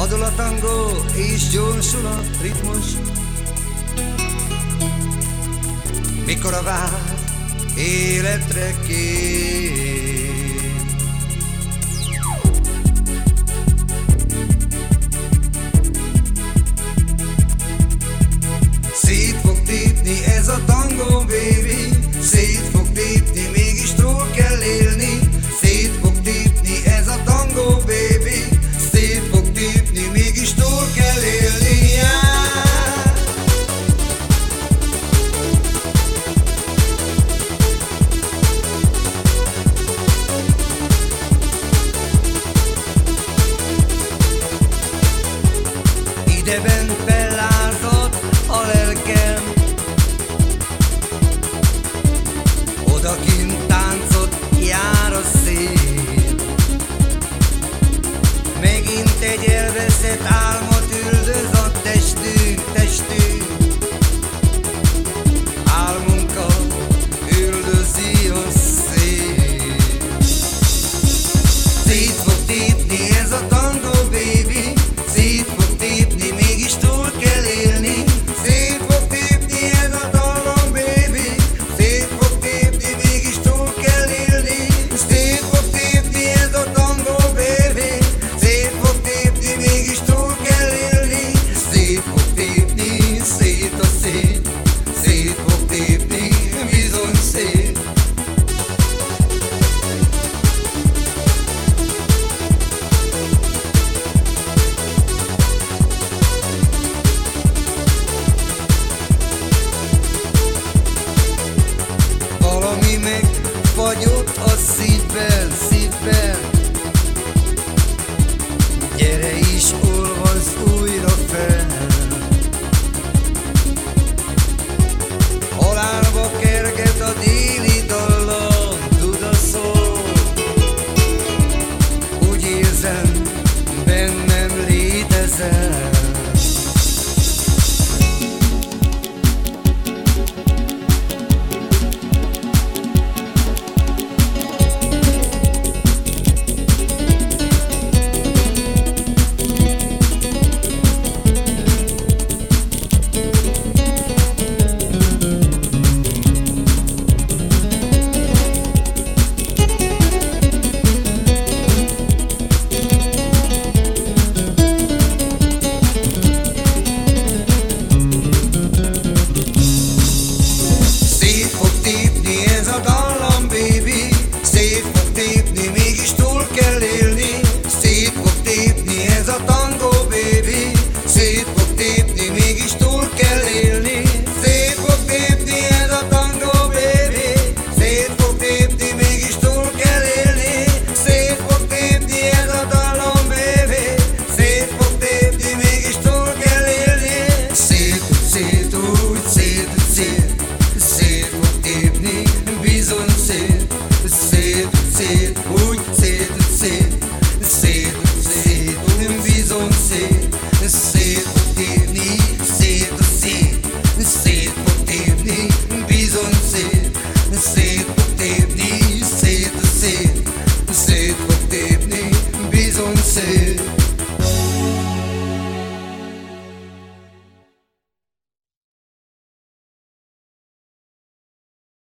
Vadul a tangó és gyorsul a ritmus. Mikor a vár életre kér Ideben fellázott a lelkem. Odakint táncot jár a szél. Megint egy elveszett álmot üldöz a testünk, testünk. Álmunkat üldözi a szél. Szét fog tépni ez a assim ser, ser, ser, muito ser.